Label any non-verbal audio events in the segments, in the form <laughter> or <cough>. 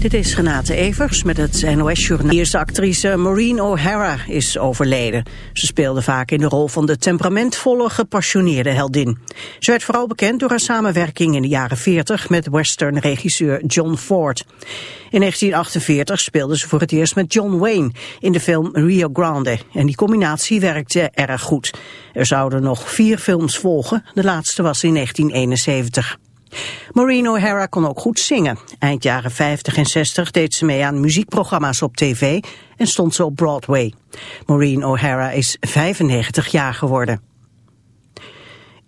Dit is Renate Evers met het NOS-journaal. Eerste actrice Maureen O'Hara is overleden. Ze speelde vaak in de rol van de temperamentvolle, gepassioneerde heldin. Ze werd vooral bekend door haar samenwerking in de jaren 40 met western-regisseur John Ford. In 1948 speelde ze voor het eerst met John Wayne in de film Rio Grande. En die combinatie werkte erg goed. Er zouden nog vier films volgen, de laatste was in 1971. Maureen O'Hara kon ook goed zingen. Eind jaren 50 en 60 deed ze mee aan muziekprogramma's op tv en stond ze op Broadway. Maureen O'Hara is 95 jaar geworden.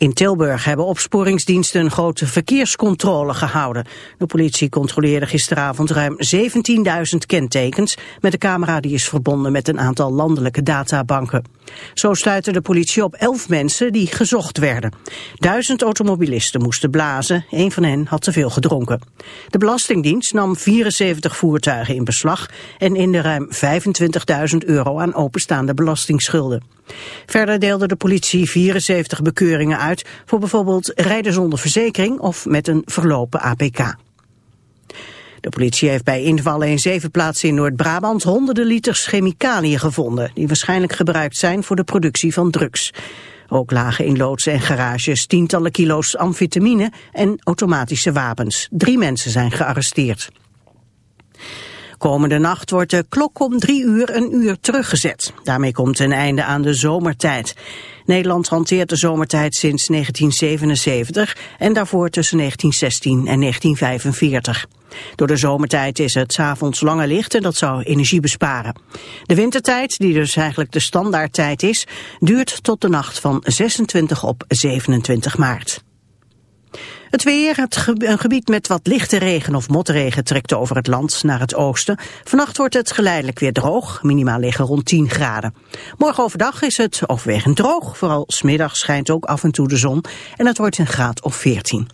In Tilburg hebben opsporingsdiensten een grote verkeerscontrole gehouden. De politie controleerde gisteravond ruim 17.000 kentekens met een camera die is verbonden met een aantal landelijke databanken. Zo sluitte de politie op 11 mensen die gezocht werden. Duizend automobilisten moesten blazen, een van hen had te veel gedronken. De Belastingdienst nam 74 voertuigen in beslag en in de ruim 25.000 euro aan openstaande belastingsschulden. Verder deelde de politie 74 bekeuringen uit voor bijvoorbeeld rijden zonder verzekering of met een verlopen APK. De politie heeft bij invallen in zeven plaatsen in Noord-Brabant honderden liters chemicaliën gevonden, die waarschijnlijk gebruikt zijn voor de productie van drugs. Ook lagen in loodsen en garages tientallen kilo's amfetamine en automatische wapens. Drie mensen zijn gearresteerd. Komende nacht wordt de klok om drie uur een uur teruggezet. Daarmee komt een einde aan de zomertijd. Nederland hanteert de zomertijd sinds 1977 en daarvoor tussen 1916 en 1945. Door de zomertijd is het s'avonds langer licht en dat zou energie besparen. De wintertijd, die dus eigenlijk de standaardtijd is, duurt tot de nacht van 26 op 27 maart. Het weer, het gebied met wat lichte regen of motregen trekt over het land naar het oosten. Vannacht wordt het geleidelijk weer droog, minimaal liggen rond 10 graden. Morgen overdag is het overwegend droog, vooral smiddag schijnt ook af en toe de zon en het wordt een graad of 14.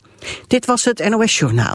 Dit was het NOS Journaal.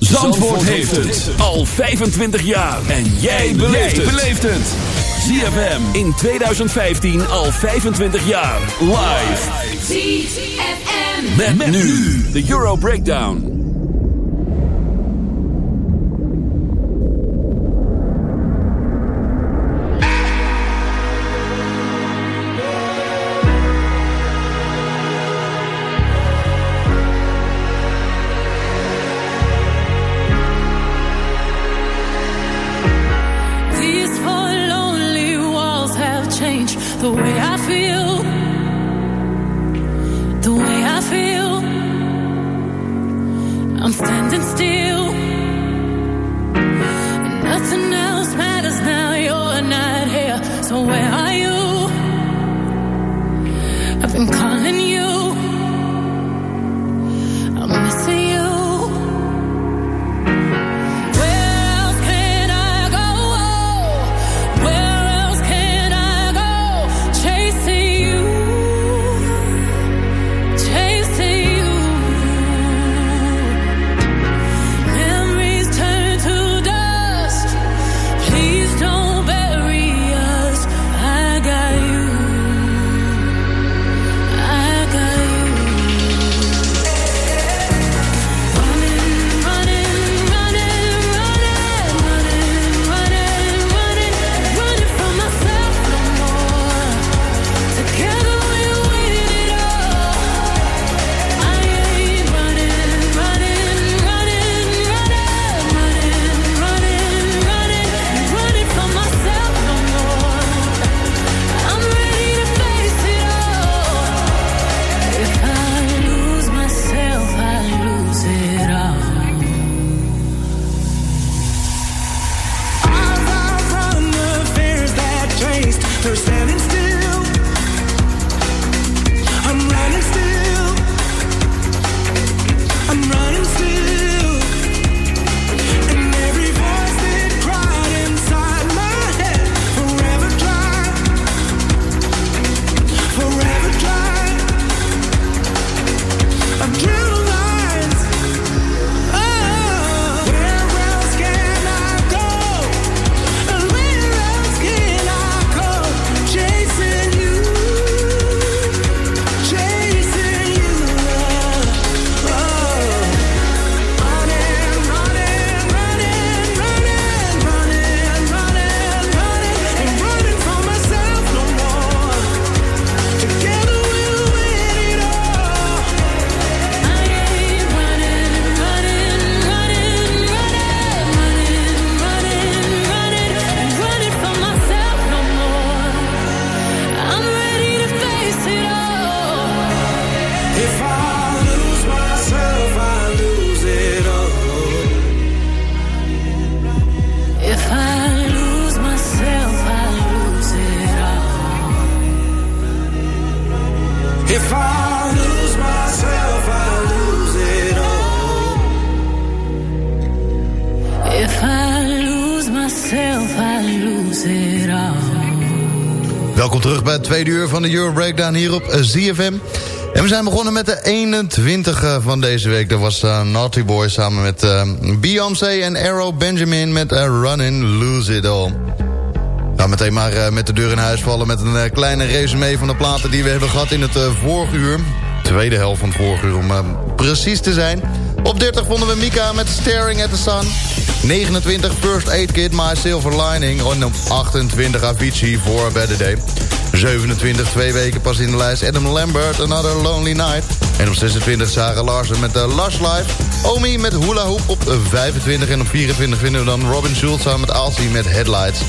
Zandvoort heeft het al 25 jaar. En jij beleeft het. ZFM in 2015 al 25 jaar. Live. ZFM. Met, met nu de Euro Breakdown. The way I de Euro Breakdown hier op eh, ZFM. En we zijn begonnen met de 21 van deze week. Dat was uh, Naughty Boy samen met uh, Beyoncé en Arrow Benjamin met uh, Running Lose It All. Gaan meteen maar met de deur in huis vallen met een kleine resume van de platen die we hebben gehad in het vorige uur. Tweede helft van het vorige uur om precies te zijn. Op 30 vonden we Mika met Staring at the Sun. 29 First Aid Kit, My Silver Lining. En op 28 Avicii voor Better Day. 27, twee weken pas in de lijst. Adam Lambert, Another Lonely Night. En op 26 Sarah Larsen met uh, Lush Life. Omi met Hula Hoop op 25. En op 24 vinden we dan Robin Schulz samen met Alcy met Headlights.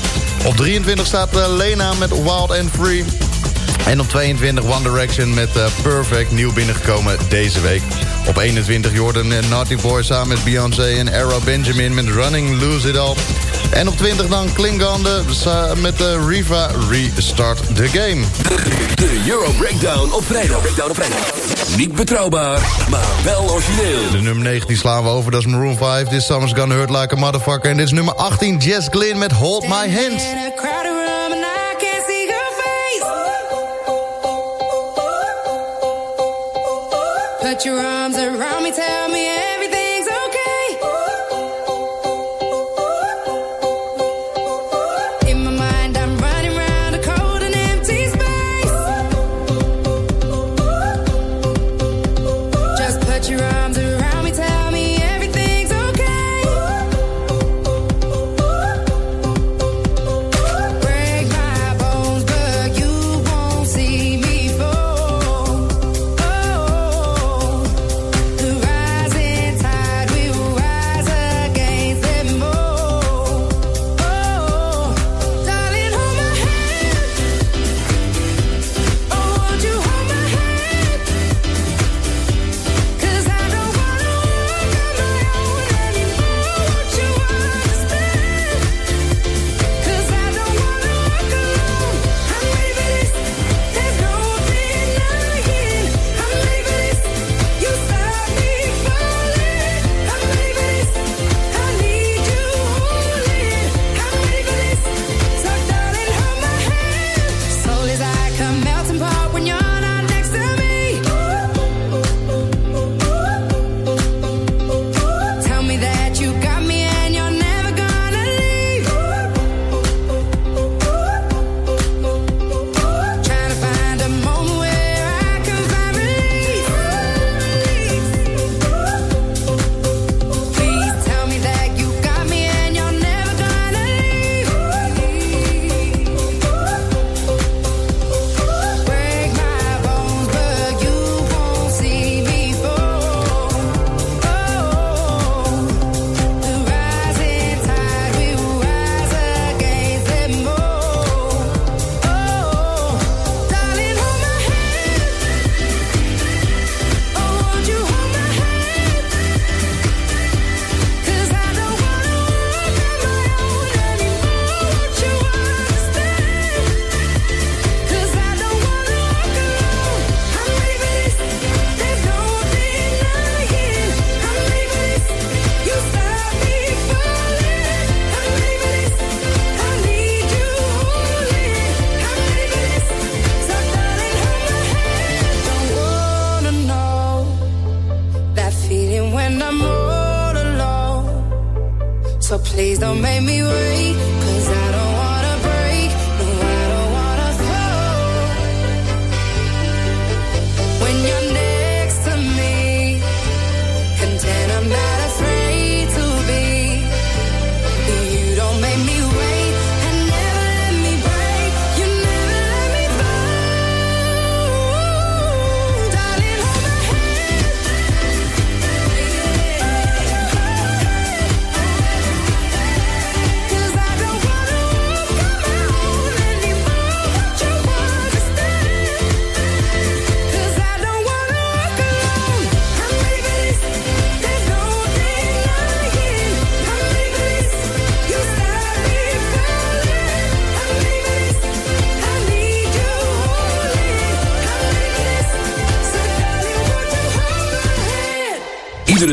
Op 23 staat uh, Lena met Wild and Free. En op 22 One Direction met Perfect, nieuw binnengekomen deze week. Op 21 Jordan en Naughty Boy samen met Beyoncé en Arrow Benjamin met Running Lose It All. En op 20 dan Klingande met uh, Riva Restart the Game. De Euro Breakdown op vrijdag. Breakdown op vrijdag. Niet betrouwbaar, maar wel origineel. De nummer 19 slaan we over, dat is Maroon 5. This summer's gonna hurt like a motherfucker. En dit is nummer 18, Jess Glynn met Hold My Hand. Put your arms around me, tell me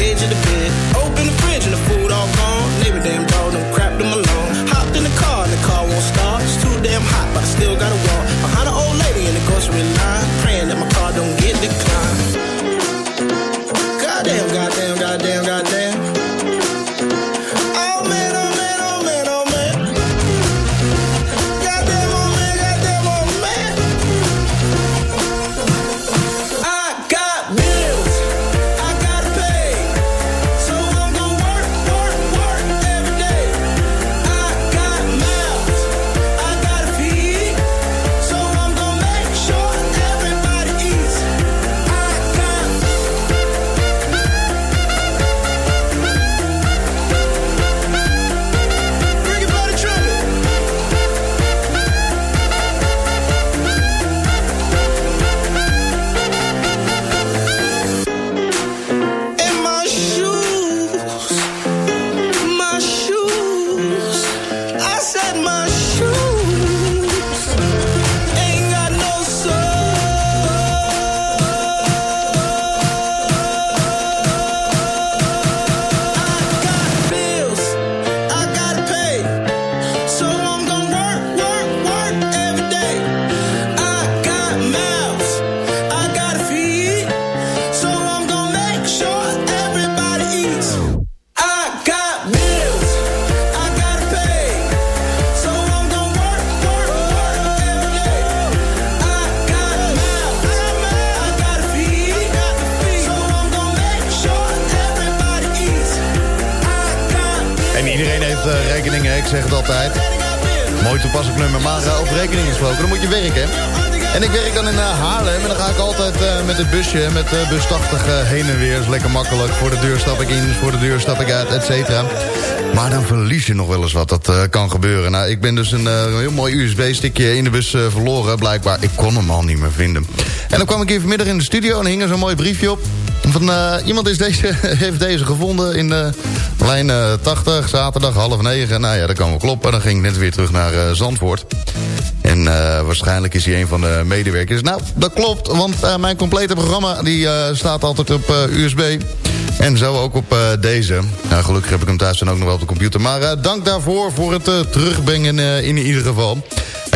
Edge of the. Rekeningen, ik zeg het altijd. Mooi toepasselijk nummer, maar eh, over rekeningen gesproken, dan moet je werken. En ik werk dan in eh, Haarlem en dan ga ik altijd eh, met het busje, met uh, bus 80 eh, heen en weer. is lekker makkelijk. Voor de deur stap ik in, voor de deur stap ik uit, et cetera. Maar dan verlies je nog wel eens wat, dat eh, kan gebeuren. Nou, ik ben dus een eh, heel mooi USB-stickje in de bus eh, verloren, blijkbaar. Ik kon hem al niet meer vinden. En dan kwam ik hier vanmiddag in de studio en hing er zo'n mooi briefje op. Van, eh, iemand is deze, <laughs> heeft deze gevonden in lijn eh, 80, zaterdag half negen. Nou ja, dat kan wel kloppen. Dan ging ik net weer terug naar eh, Zandvoort. En eh, waarschijnlijk is hij een van de medewerkers. Nou, dat klopt, want eh, mijn complete programma die, eh, staat altijd op USB. En zo ook op eh, deze. Nou, gelukkig heb ik hem thuis en ook nog wel op de computer. Maar eh, dank daarvoor, voor het eh, terugbrengen in ieder geval.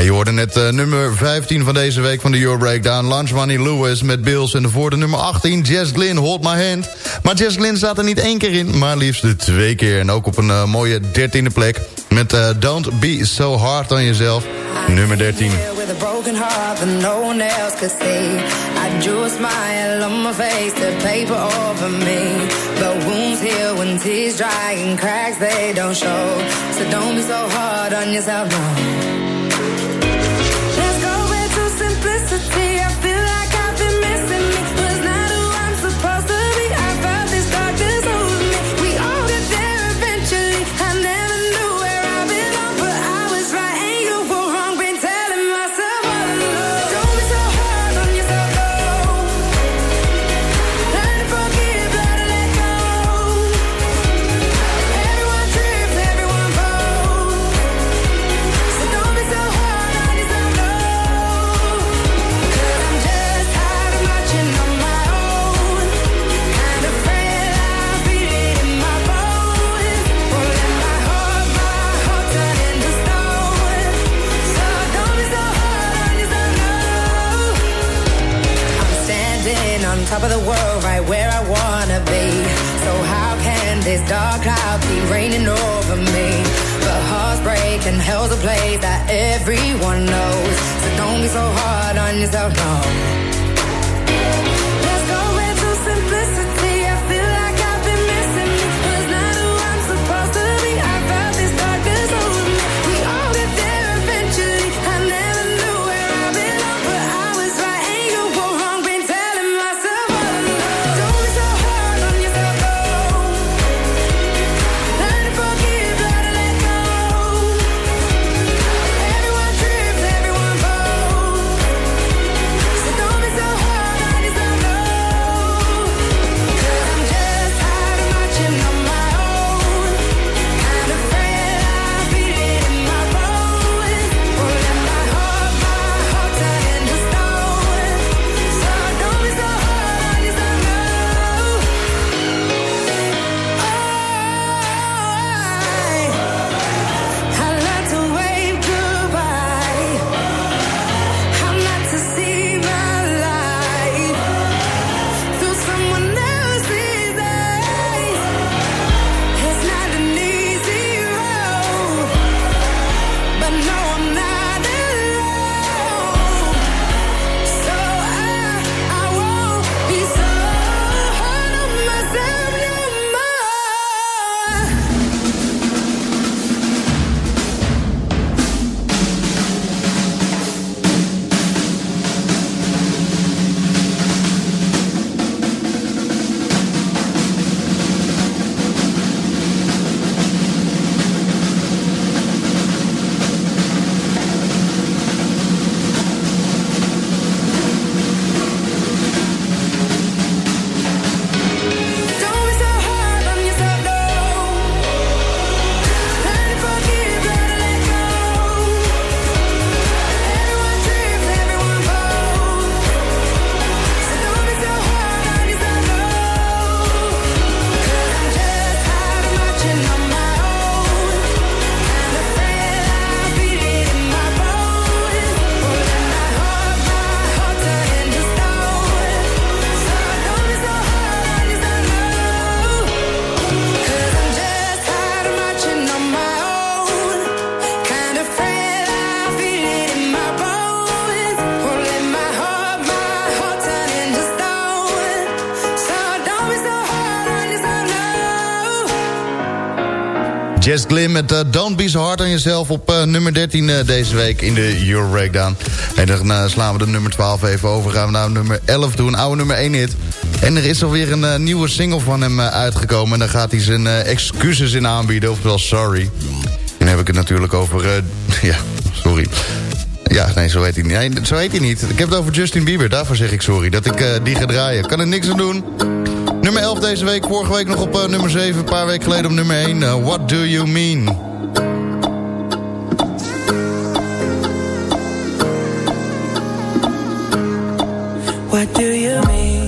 Je hoorde net nummer 15 van deze week van de Euro Breakdown. Lunch Money Lewis met Bills. En voor de nummer 18, Jess Glynn, Hold My Hand. Maar Jess Glynn staat er niet één keer in, maar liefst de twee keer. En ook op een mooie 13e plek. Met Don't Be So Hard on Yourself. Nummer 13. Drew a smile on my face to paper over me. But wounds heal when tears dry and cracks they don't show. So don't be so hard on yourself, no. everyone knows. So don't be so hard on yourself, no. Jess Glim met eh, Don't Be So Hard On yourself op eh, nummer 13 eh, deze week in de Euro Breakdown. En dan slaan we de nummer 12 even over. Gaan we naar nummer 11 doen, oude nummer 1 hit. En er is alweer een nieuwe single van hem uitgekomen. En daar gaat hij zijn excuses in aanbieden, oftewel sorry. En dan heb ik het natuurlijk over... <laughs> ja, sorry. Ja, nee, zo weet hij niet. Zo heet hij niet. Ik heb het over Justin Bieber. Daarvoor zeg ik sorry dat ik die ga draaien. Kan er niks aan doen. Nummer 11 deze week, vorige week nog op eh, nummer 7. Een paar weken geleden op nummer 1. Uh, eh, What do you mean? What do you mean?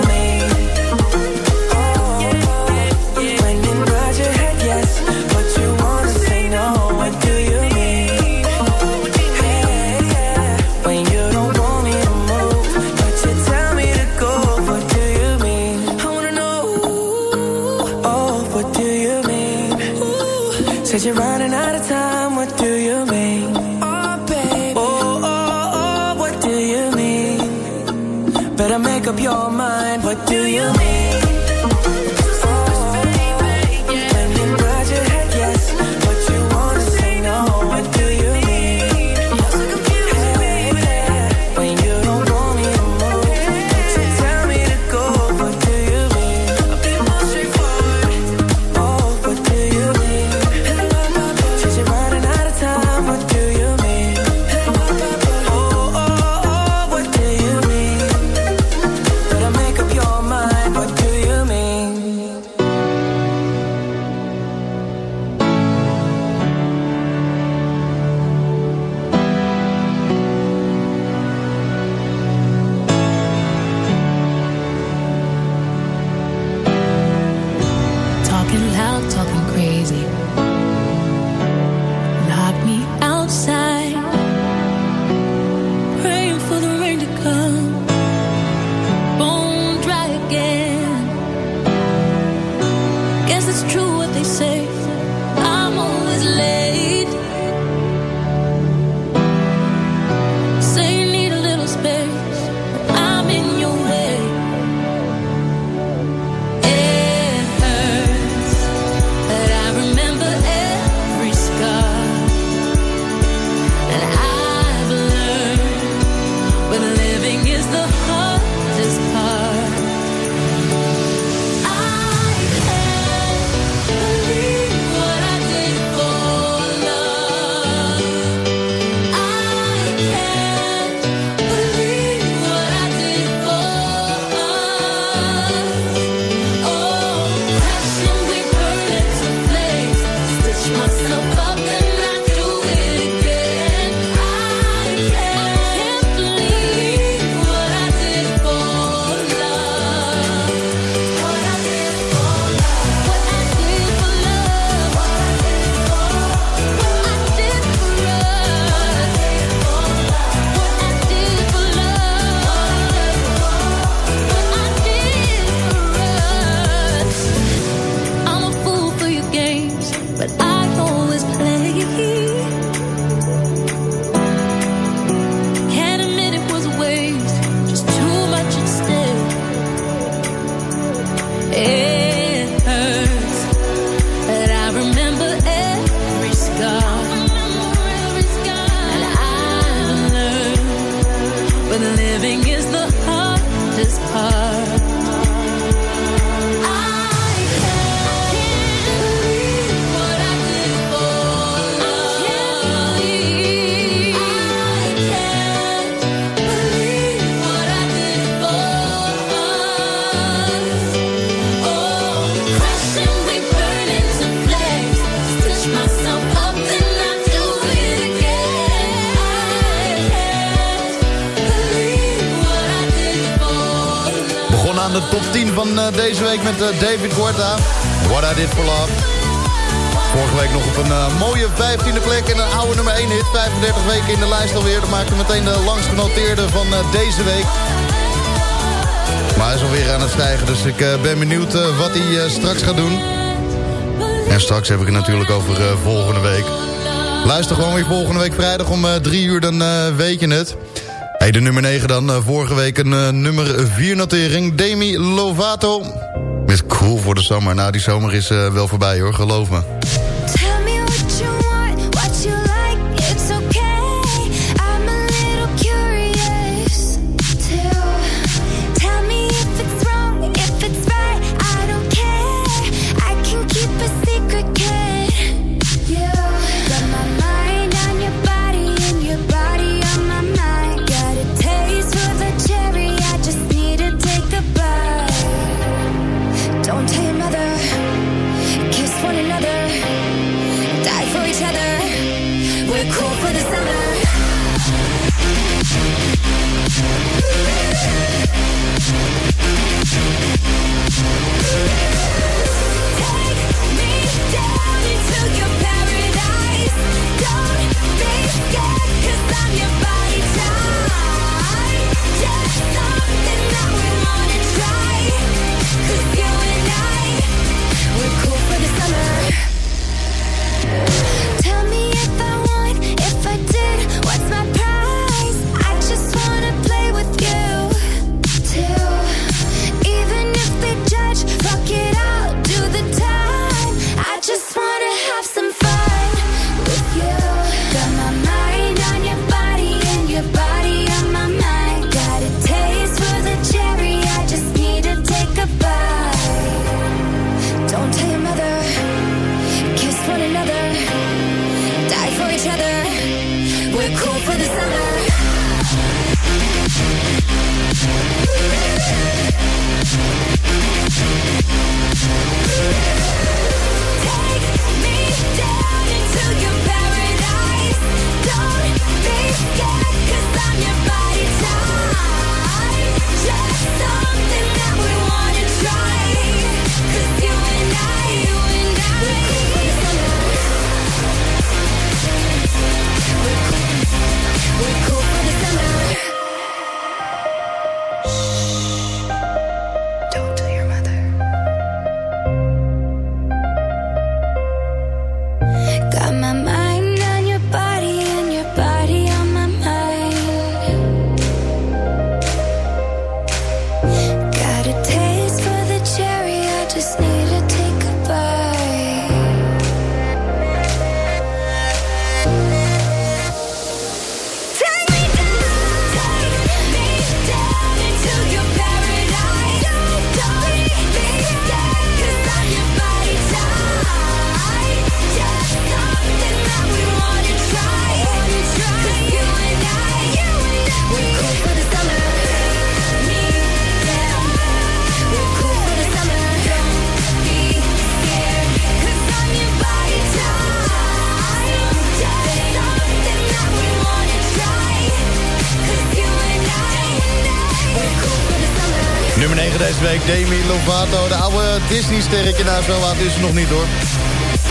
de top 10 van eh, deze week met eh, David Guetta. What I Did For Love. Vorige week nog op een eh, mooie 15e plek en een oude nummer 1 hit. 35 weken in de lijst alweer. Dat maakte meteen de langst genoteerde van deze week. Maar hij is alweer aan het stijgen, dus ik ben benieuwd wat hij straks gaat doen. En straks heb ik het natuurlijk over volgende week. Luister gewoon weer volgende week vrijdag om 3 uur, dan weet je het. Hey, de nummer 9 dan. Eh, vorige week een eh, nummer 4 notering. Demi Lovato. Met cool voor de zomer. Nou, die zomer is eh, wel voorbij hoor, geloof me. Deze week, Demi Lovato. De oude Disney-sterretje. Nou, zo laat is het nog niet hoor.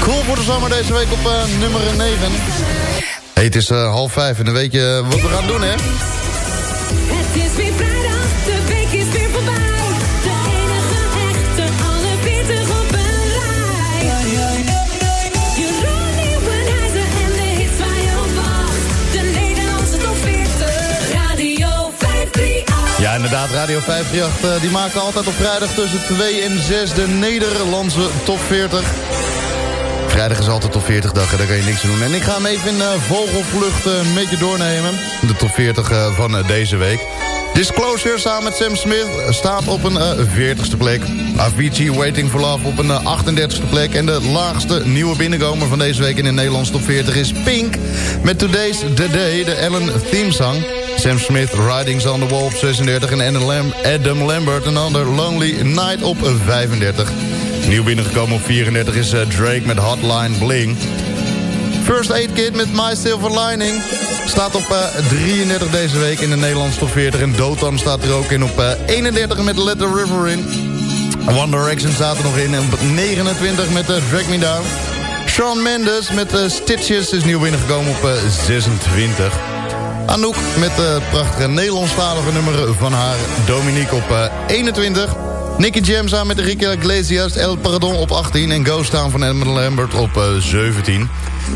Cool voor de zomer deze week op eh, nummer 9. Hey, het is eh, half vijf en dan weet je wat we gaan doen, hè? Het is weer inderdaad, Radio 538, eh, die maken altijd op vrijdag tussen 2 en 6 de Nederlandse top 40. Vrijdag is altijd top 40 dag, hè, daar kan je niks aan doen. En ik ga hem even in eh, vogelvlucht eh, een beetje doornemen. De top 40 eh, van eh, deze week. Disclosure samen met Sam Smith staat op een eh, 40ste plek. Avicii Waiting for Love op een eh, 38ste plek. En de laagste nieuwe binnenkomer van deze week in de Nederlandse top 40 is Pink. Met Today's The Day, de Ellen theme song. Sam Smith, Ridings on the Wall op 36. En Adam Lam- Adam Lambert, een ander Lonely Night op 35. Nieuw binnengekomen op 34 is eh, Drake met Hotline Bling. First Aid Kit met My Silver Lining. Staat op eh, 33 deze week in de Nederlandse top 40. En Dotan staat er ook in op eh, 31 met Let the River In. One Direction staat er nog in. En op 29 met eh, Drag Me Down. Shawn Mendes met eh, Stitches is nieuw binnengekomen op eh, 26. Anouk met eh, het prachtige Nederlandstalige nummer van haar Dominique op eh, 21. Nicky Jam samen met Enrique Iglesias, El Paradon op 18... en Ghost Town van Edmund Lambert op eh, 17.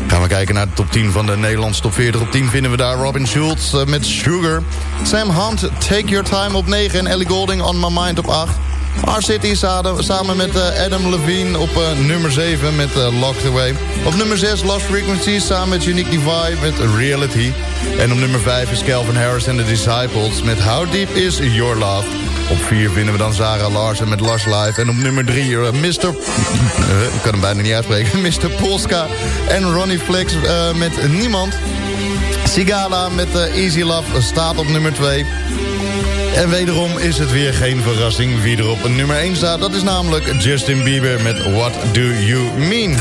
Gaan we kijken naar de top 10 van de Nederlandse top 40. Op 10 vinden we daar Robin Schultz eh, met Sugar. Sam Hunt, Take Your Time op 9 en Ellie Golding, On My Mind op 8. R-City samen samen met eh, Adam Levine op eh, nummer 7 met eh, Locked Away. Op nummer 6 Lost Frequencies samen met Unique Divide met Reality. En op nummer 5 is Calvin Harris en The Disciples met How Deep Is Your Love. Op 4 vinden we dan Sarah Larsen met Lars Live. En op nummer 3 Mr. Ik kan hem bijna niet uitspreken. <laughs> Mr. Polska en Ronnie Flex met Niemand. Sigala met Easy Love staat op nummer 2. En wederom is het weer geen verrassing wie er op een nummer 1 staat. Dat is namelijk Justin Bieber met What Do You Mean.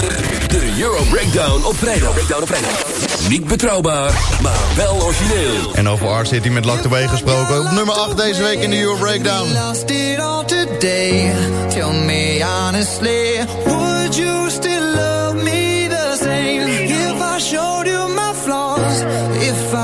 De Euro Breakdown op vrijdag. Breakdown op vrijdag. Niet betrouwbaar, maar wel origineel. En over Art City met Lock the Way gesproken. Op nummer 8 deze week in de Euro Breakdown. lost it all today. Tell me honestly, would you still love me the same if I showed you my flaws? If I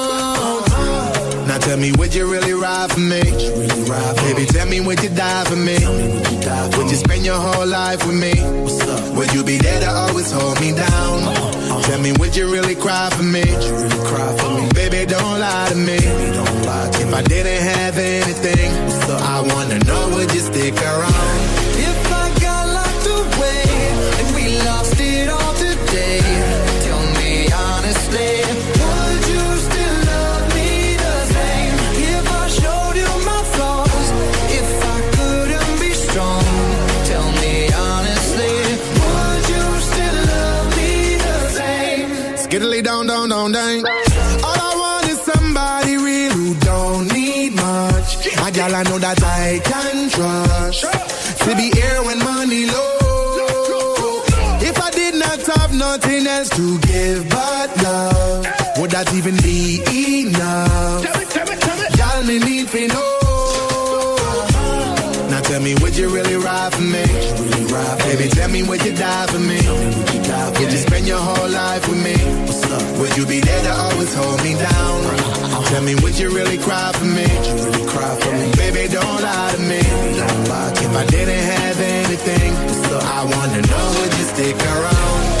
Tell me, would you really ride for me? Baby, tell me, would you die for me? Would you spend your whole life with me? Would you be there to always hold me down? Tell me, would you really cry for me? Baby, don't lie to me. If I didn't have anything, I wanna know, would you stick around? Down, down, down, down. All I want is somebody real who don't need much. A gal I know that I can trust. To be here when money low. If I did not have nothing else to give but love, would that even be enough? Y'all me need to know. Now tell me, would you really ride for me? Baby, tell me, would you die for me? Would you spend your whole life with me? Would you be there to always hold me down? Uh-huh. Tell me, would you really cry for me? Baby, don't lie to me. If I didn't have anything, I wanna know, would you stick around?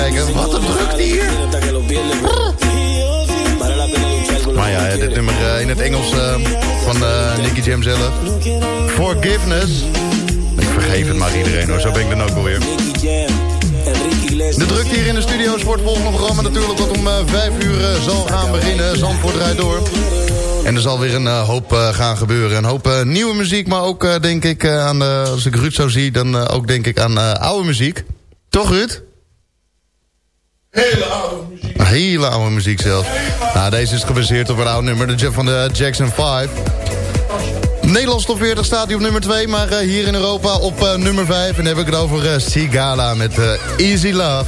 Wat een drukte hier. Maar ja, dit nummer eh, in het Engels eh, van eh, Nicky Jam zelf. Forgiveness. Ik vergeef het maar iedereen hoor, zo ben ik dan ook alweer. De drukte hier in de studio's voor het volgende programma natuurlijk wat om 5 uur zal gaan beginnen. Zandvoort draait door. En er zal weer een hoop gaan gebeuren. Een hoop nieuwe muziek, maar ook denk ik aan als ik Ruud zo zie, dan ook denk ik aan oude muziek. Toch Ruud? Hele oude muziek. Hele oude muziek zelfs. Nou, deze is gebaseerd op een oud nummer de, van de Jackson 5. Nederlands top 40 staat hij op nummer 2, maar uh, hier in Europa op uh, nummer 5. En dan heb ik het over uh, Sigala met Easy Love.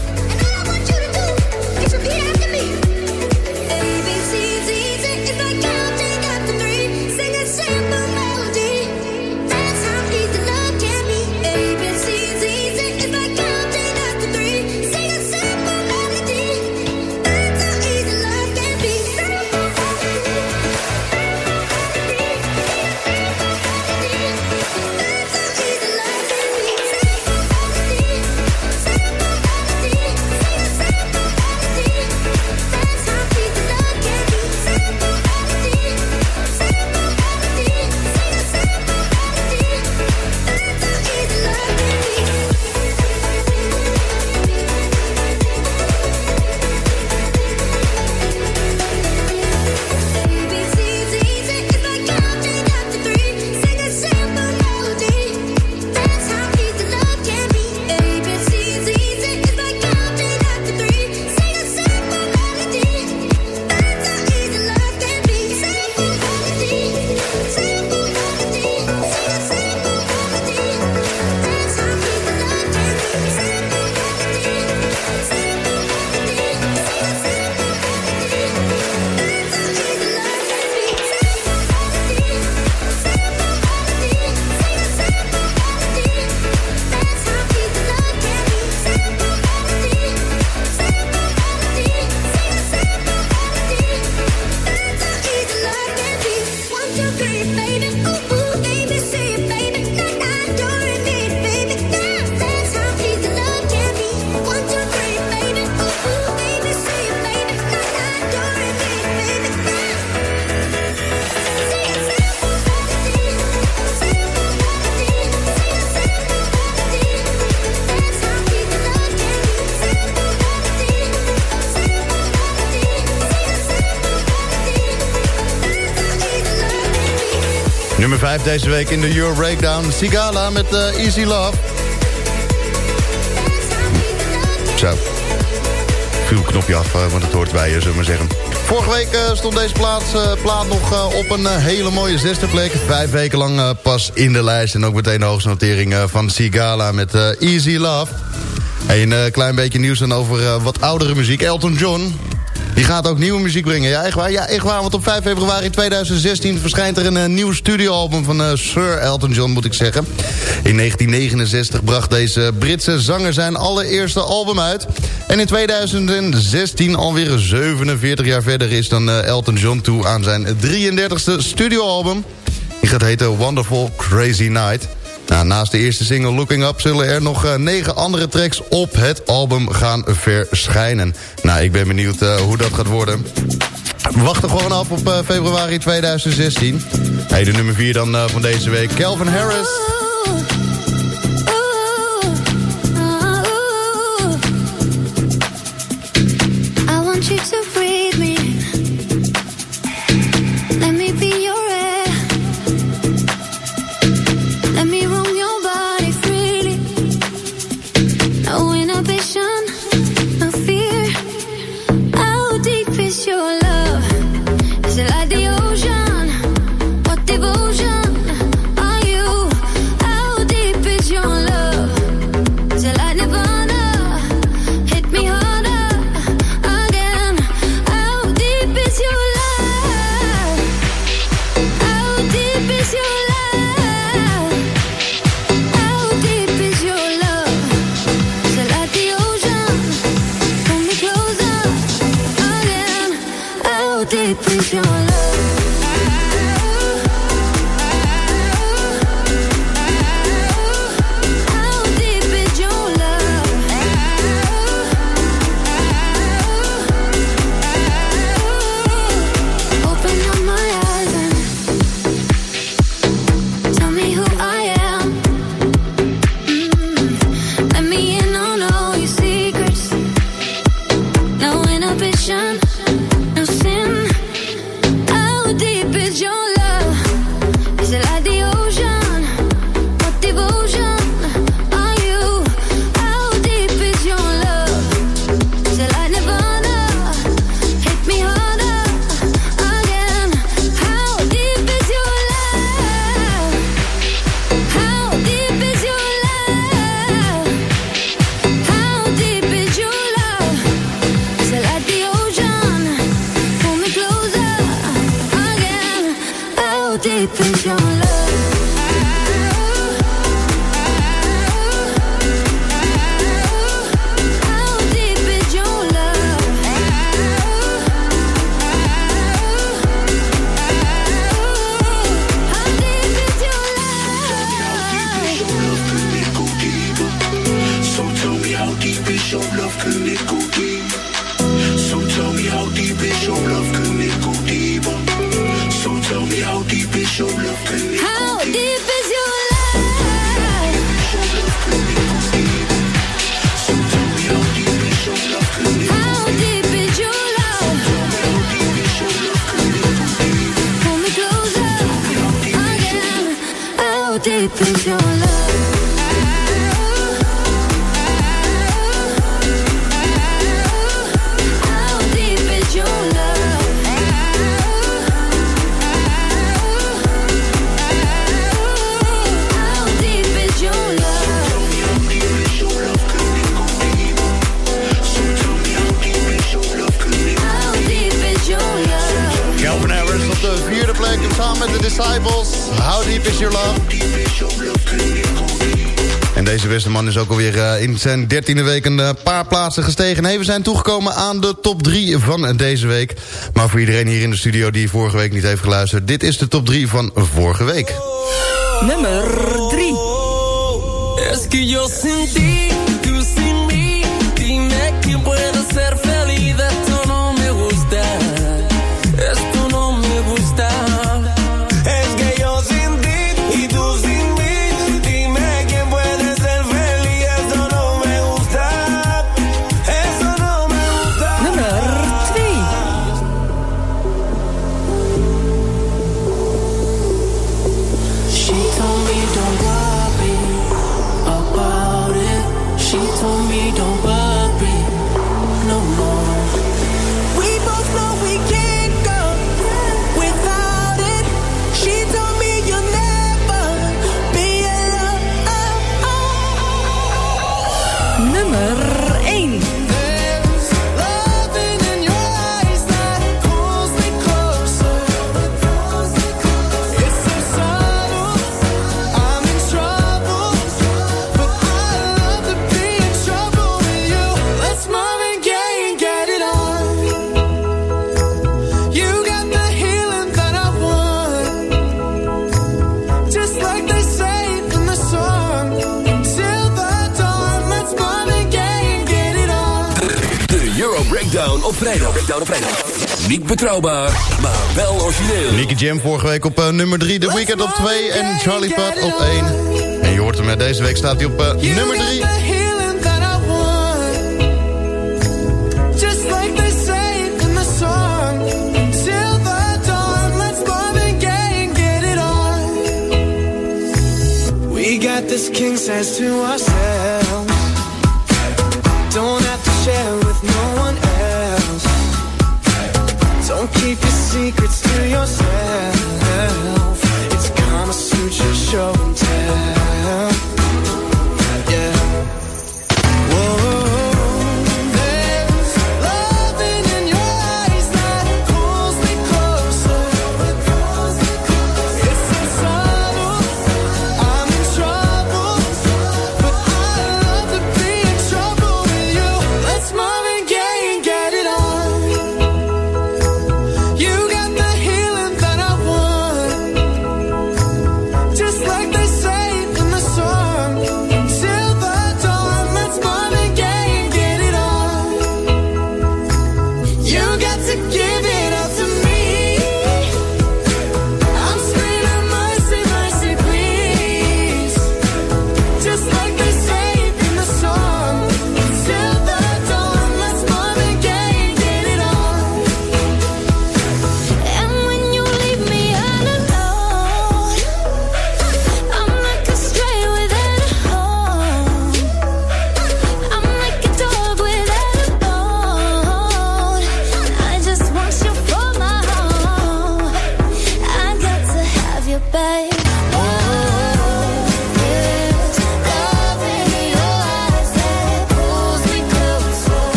Nummer 5 deze week in de Euro Breakdown. Sigala met uh, Easy Love. Zo. Viel knopje af, uh, want het hoort bij je, zullen we maar zeggen. Vorige week uh, stond deze plaats, plaat nog op een hele mooie zesde plek. Vijf weken lang pas in de lijst. En ook meteen de hoogste notering van Sigala met Easy Love. Hey, een klein beetje nieuws dan over wat oudere muziek. Elton John, die gaat ook nieuwe muziek brengen. Ja, echt waar. Ja, echt waar. Want op 5 februari 2016 verschijnt er een uh, nieuw studioalbum van uh, Sir Elton John, moet ik zeggen. In 1969 bracht deze Britse zanger zijn allereerste album uit. En in 2016, alweer 47 jaar verder, is dan uh, Elton John toe aan zijn 33ste studioalbum. Die gaat heten Wonderful Crazy Night. Naast de eerste single Looking Up zullen er nog eh, negen andere tracks op het album gaan verschijnen. Nou, ik ben benieuwd eh, hoe dat gaat worden. We wachten gewoon af op eh, februari 2016. Hey, de nummer 4 dan van deze week, Kelvin Harris. dus ook alweer eh, in zijn dertiende week een eh, paar plaatsen gestegen. Nee, we zijn toegekomen aan de top 3 van deze week. Maar voor iedereen hier in de studio die vorige week niet heeft geluisterd... dit is de top 3 van vorige week. Nummer Nicky Jam vorige week op eh, nummer 3. The weekend op 2 en Charlie Pat op 1. En je hoort hem, deze week staat hij op eh, nummer 3. We got This king says to ourselves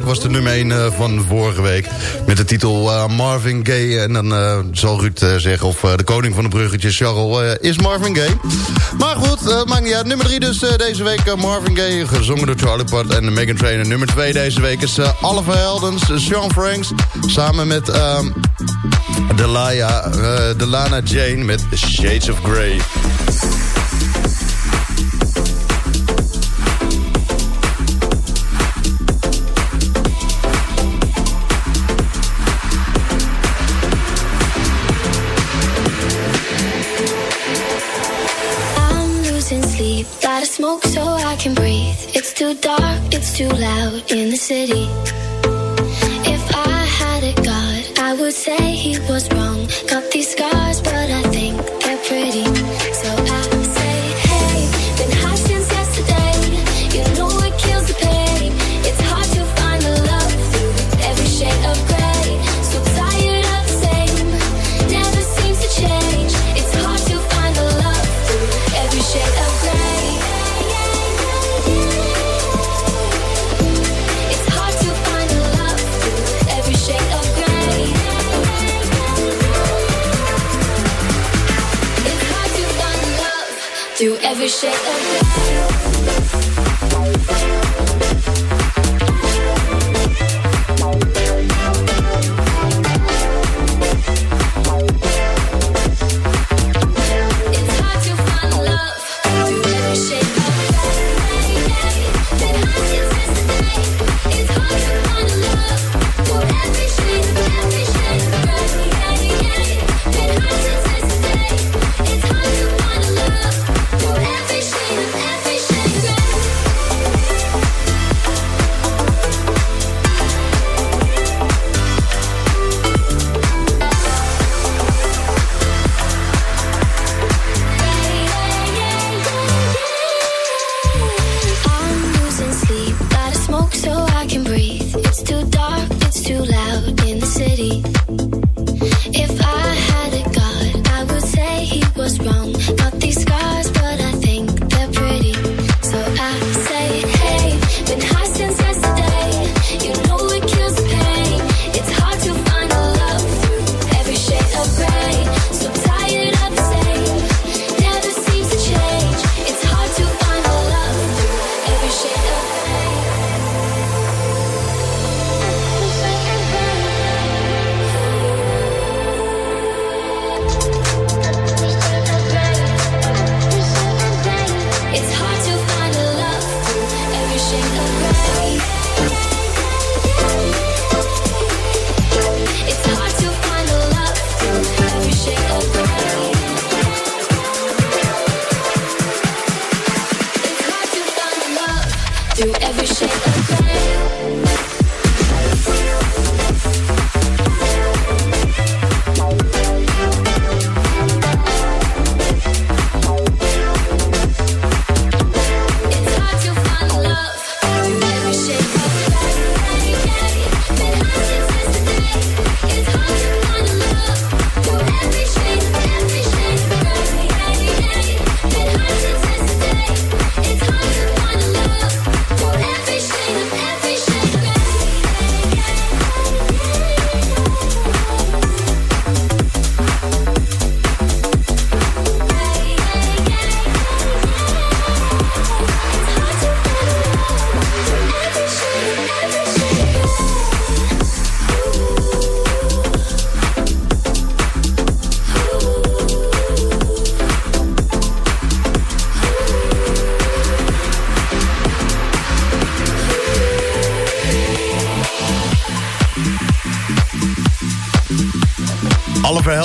was de nummer 1 eh, van vorige week. Met de titel eh, Marvin Gaye. En dan eh, zal Ruud zeggen of de koning van de bruggetjes, Charles, is Marvin Gaye. Maar goed, maakt niet uit. Nummer 3 dus deze week Marvin Gaye. Gezongen door Charlie Part en Megan trainer Nummer 2 deze week is alle Heldens, Sean Franks. Samen met ehm, Delia, Delana Jane met Shades of Grey. can breathe. It's too dark, it's too loud in the city.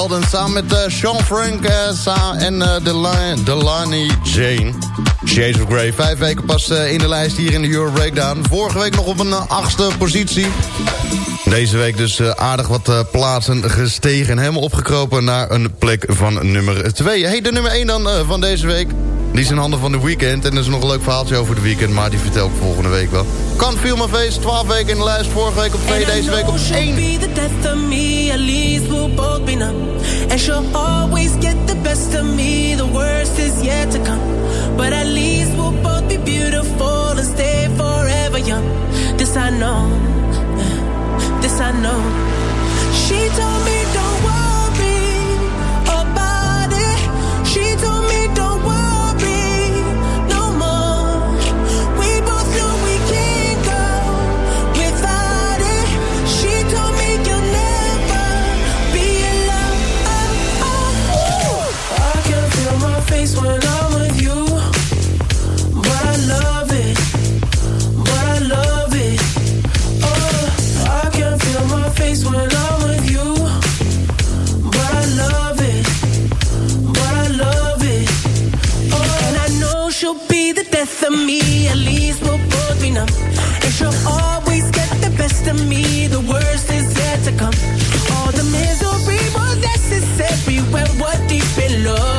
Samen met eh, Sean Frank eh, en eh, Dela- Delaney Jane. Shades of Grey, vijf weken pas in de lijst hier in de Euro Breakdown. Vorige week nog op een achtste positie. Deze week dus aardig wat plaatsen gestegen en helemaal opgekropen naar een plek van nummer 2. Hey, de nummer 1 dan van deze week. Die is in handen van de weekend. En er is nog een leuk verhaaltje over de weekend, maar die vertel ik volgende week wel. Kan Feel My Face, 12 weken in de lijst. Vorige week op 2, deze week op 1. be the death of me, at least we'll both be numb. And she'll always get the best of me, the worst is yet to come. But at least we'll both be beautiful and stay forever young. This I know, this I know. She told me don't love.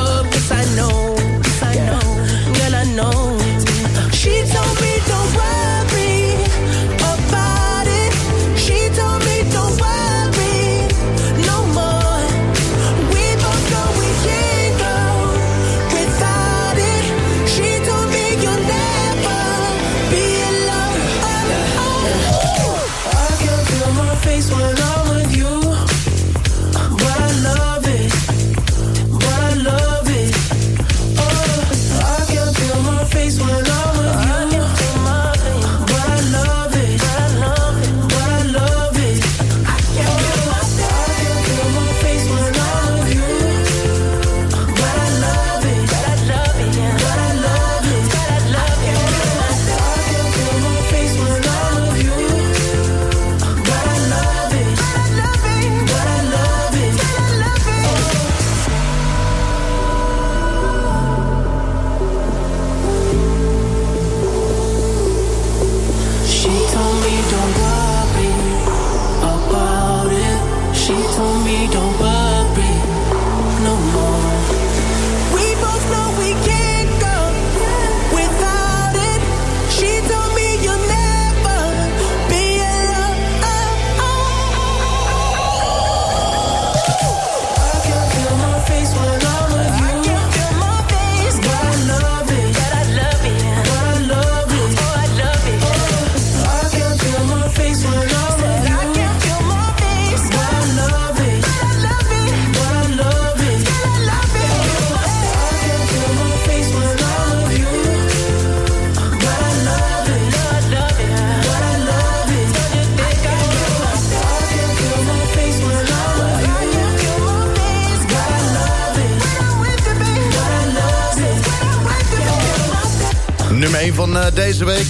Nummer 1 van eh, deze week.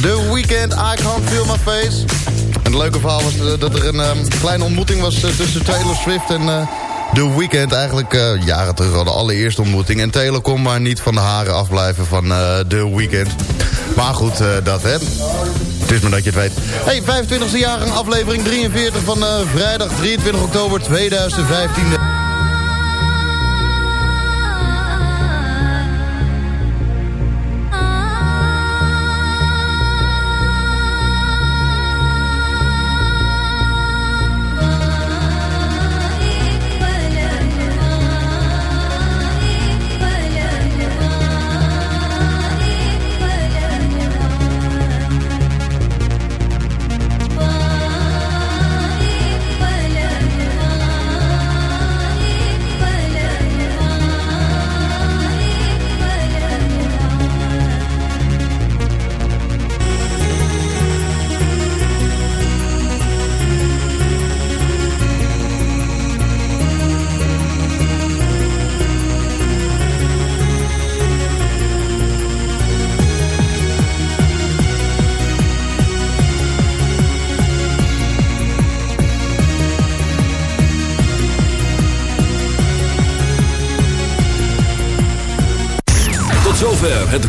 The Weekend, I Can't Feel My Face. En het leuke verhaal was eh, dat er een ehm, kleine ontmoeting was eh, tussen Taylor Swift en The Weeknd. Eigenlijk jaren terug al de allereerste ontmoeting. En Taylor kon maar niet van de haren afblijven van eh The Weeknd. Maar goed, dat hè. Het is maar dat je het weet. Hey, 25e jaargang, aflevering 43 van vrijdag 23 oktober 2015.